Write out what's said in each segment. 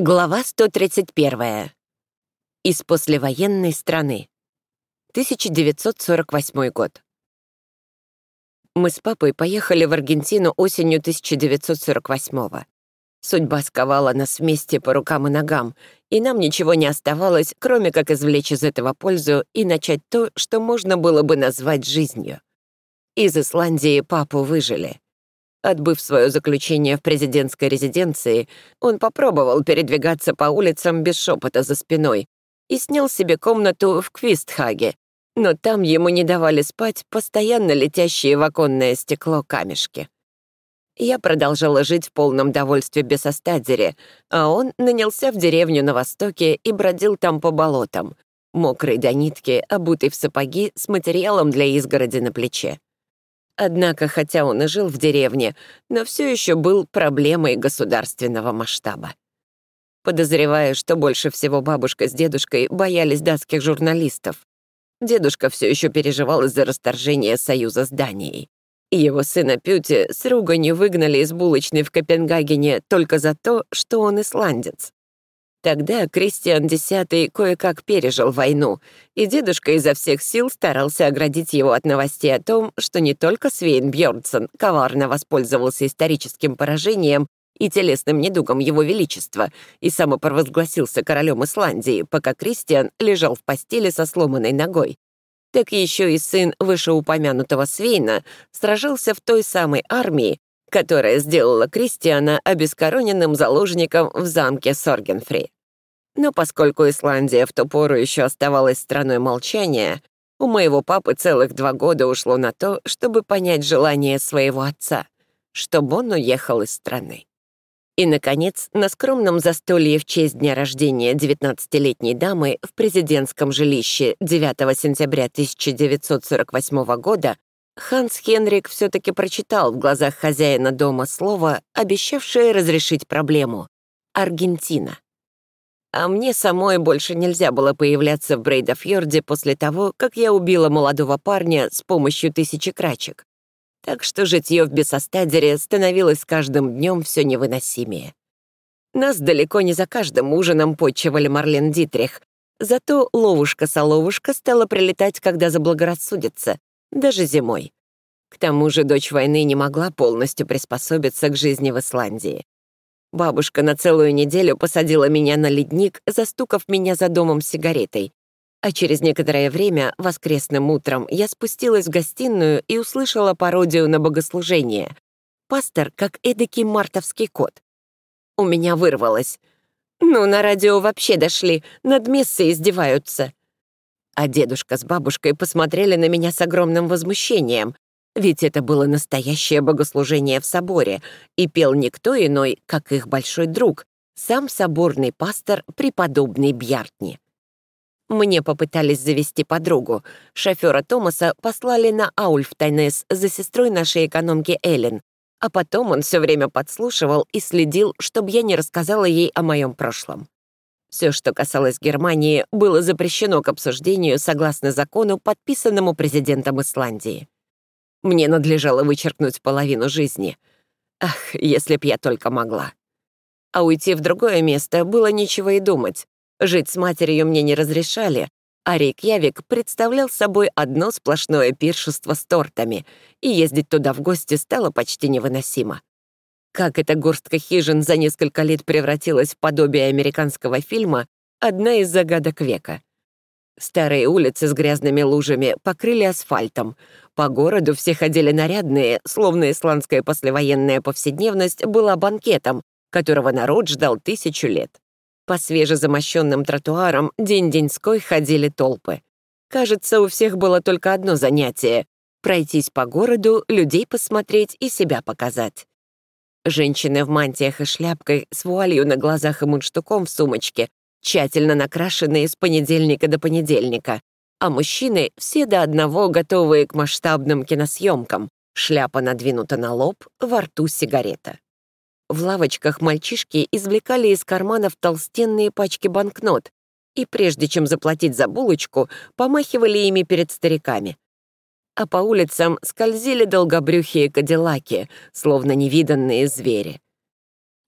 Глава 131. Из послевоенной страны. 1948 год. Мы с папой поехали в Аргентину осенью 1948 -го. Судьба сковала нас вместе по рукам и ногам, и нам ничего не оставалось, кроме как извлечь из этого пользу и начать то, что можно было бы назвать жизнью. Из Исландии папу выжили. Отбыв свое заключение в президентской резиденции, он попробовал передвигаться по улицам без шепота за спиной и снял себе комнату в Квистхаге, но там ему не давали спать постоянно летящие в оконное стекло камешки. Я продолжала жить в полном довольстве без остадере, а он нанялся в деревню на востоке и бродил там по болотам, мокрый до нитки, обутый в сапоги с материалом для изгороди на плече. Однако, хотя он и жил в деревне, но все еще был проблемой государственного масштаба. Подозреваю, что больше всего бабушка с дедушкой боялись датских журналистов. Дедушка все еще переживал из-за расторжения союза с Данией. Его сына Пюти с руганью выгнали из булочной в Копенгагене только за то, что он исландец. Тогда Кристиан X кое-как пережил войну, и дедушка изо всех сил старался оградить его от новостей о том, что не только Свейн Бьорнсон коварно воспользовался историческим поражением и телесным недугом его величества и самопровозгласился королем Исландии, пока Кристиан лежал в постели со сломанной ногой, так еще и сын вышеупомянутого Свейна сражался в той самой армии, которая сделала Кристиана обескороненным заложником в замке Соргенфри. Но поскольку Исландия в ту пору еще оставалась страной молчания, у моего папы целых два года ушло на то, чтобы понять желание своего отца, чтобы он уехал из страны. И, наконец, на скромном застолье в честь дня рождения 19-летней дамы в президентском жилище 9 сентября 1948 года Ханс Хенрик все-таки прочитал в глазах хозяина дома слово, обещавшее разрешить проблему — Аргентина. А мне самой больше нельзя было появляться в Брейдафьорде после того, как я убила молодого парня с помощью тысячи крачек. Так что житье в Бесостадере становилось с каждым днем все невыносимее. Нас далеко не за каждым ужином почивали Марлен Дитрих, зато ловушка-соловушка стала прилетать, когда заблагорассудится, даже зимой. К тому же дочь войны не могла полностью приспособиться к жизни в Исландии. Бабушка на целую неделю посадила меня на ледник, застукав меня за домом сигаретой. А через некоторое время, воскресным утром, я спустилась в гостиную и услышала пародию на богослужение. Пастор как эдакий мартовский кот. У меня вырвалось. «Ну, на радио вообще дошли, над мессой издеваются». А дедушка с бабушкой посмотрели на меня с огромным возмущением, ведь это было настоящее богослужение в соборе, и пел никто иной, как их большой друг, сам соборный пастор преподобный Бьяртни. Мне попытались завести подругу. Шофера Томаса послали на Аульфтайнес за сестрой нашей экономки Эллен, а потом он все время подслушивал и следил, чтобы я не рассказала ей о моем прошлом. Все, что касалось Германии, было запрещено к обсуждению согласно закону, подписанному президентом Исландии. Мне надлежало вычеркнуть половину жизни. Ах, если б я только могла. А уйти в другое место было нечего и думать. Жить с матерью мне не разрешали, а Рейкьявик представлял собой одно сплошное пиршество с тортами, и ездить туда в гости стало почти невыносимо. Как эта горстка хижин за несколько лет превратилась в подобие американского фильма — одна из загадок века. Старые улицы с грязными лужами покрыли асфальтом. По городу все ходили нарядные, словно исландская послевоенная повседневность была банкетом, которого народ ждал тысячу лет. По свежезамощенным тротуарам день-деньской ходили толпы. Кажется, у всех было только одно занятие — пройтись по городу, людей посмотреть и себя показать. Женщины в мантиях и шляпкой, с вуалью на глазах и мундштуком в сумочке, тщательно накрашенные с понедельника до понедельника, а мужчины все до одного готовые к масштабным киносъемкам, шляпа надвинута на лоб, во рту сигарета. В лавочках мальчишки извлекали из карманов толстенные пачки банкнот и, прежде чем заплатить за булочку, помахивали ими перед стариками. А по улицам скользили долгобрюхие кадиллаки, словно невиданные звери.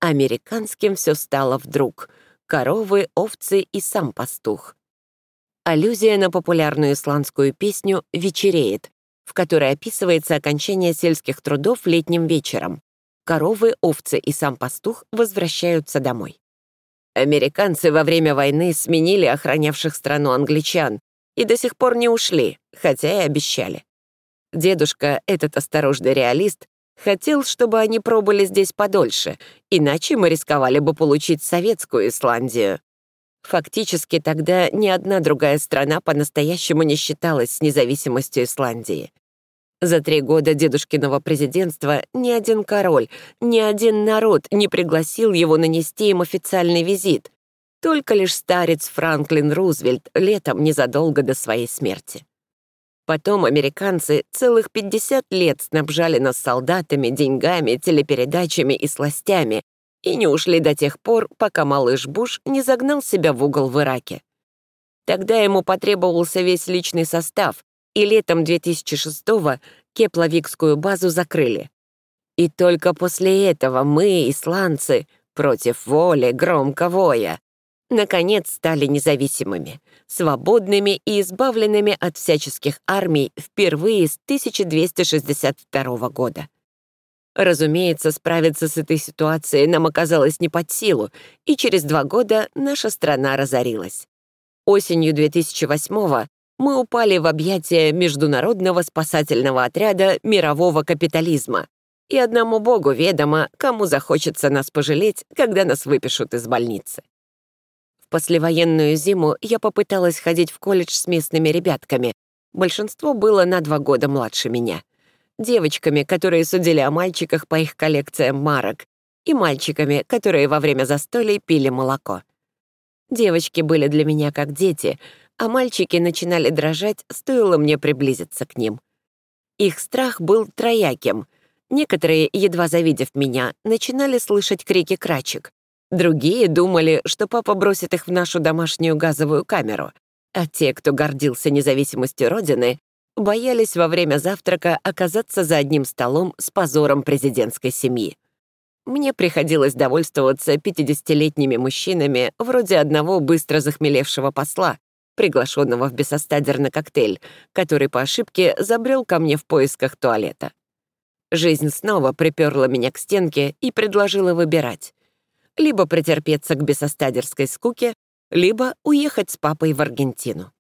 Американским все стало вдруг — «Коровы, овцы и сам пастух». Аллюзия на популярную исландскую песню «Вечереет», в которой описывается окончание сельских трудов летним вечером. Коровы, овцы и сам пастух возвращаются домой. Американцы во время войны сменили охранявших страну англичан и до сих пор не ушли, хотя и обещали. Дедушка, этот осторожный реалист, хотел, чтобы они пробыли здесь подольше, иначе мы рисковали бы получить советскую Исландию. Фактически тогда ни одна другая страна по-настоящему не считалась с независимостью Исландии. За три года дедушкиного президентства ни один король, ни один народ не пригласил его нанести им официальный визит. Только лишь старец Франклин Рузвельт летом незадолго до своей смерти. Потом американцы целых 50 лет снабжали нас солдатами, деньгами, телепередачами и сластями и не ушли до тех пор, пока малыш Буш не загнал себя в угол в Ираке. Тогда ему потребовался весь личный состав, и летом 2006-го Кепловикскую базу закрыли. И только после этого мы, исландцы, против воли, громко воя, наконец стали независимыми, свободными и избавленными от всяческих армий впервые с 1262 года. Разумеется, справиться с этой ситуацией нам оказалось не под силу, и через два года наша страна разорилась. Осенью 2008 мы упали в объятия международного спасательного отряда мирового капитализма, и одному богу ведомо, кому захочется нас пожалеть, когда нас выпишут из больницы. Послевоенную зиму я попыталась ходить в колледж с местными ребятками. Большинство было на два года младше меня. Девочками, которые судили о мальчиках по их коллекциям марок, и мальчиками, которые во время застолий пили молоко. Девочки были для меня как дети, а мальчики начинали дрожать, стоило мне приблизиться к ним. Их страх был трояким. Некоторые, едва завидев меня, начинали слышать крики крачек. Другие думали, что папа бросит их в нашу домашнюю газовую камеру. А те, кто гордился независимостью Родины, боялись во время завтрака оказаться за одним столом с позором президентской семьи. Мне приходилось довольствоваться 50-летними мужчинами вроде одного быстро захмелевшего посла, приглашенного в Бесостадер коктейль, который по ошибке забрел ко мне в поисках туалета. Жизнь снова приперла меня к стенке и предложила выбирать. Либо претерпеться к бесостадерской скуке, либо уехать с папой в Аргентину.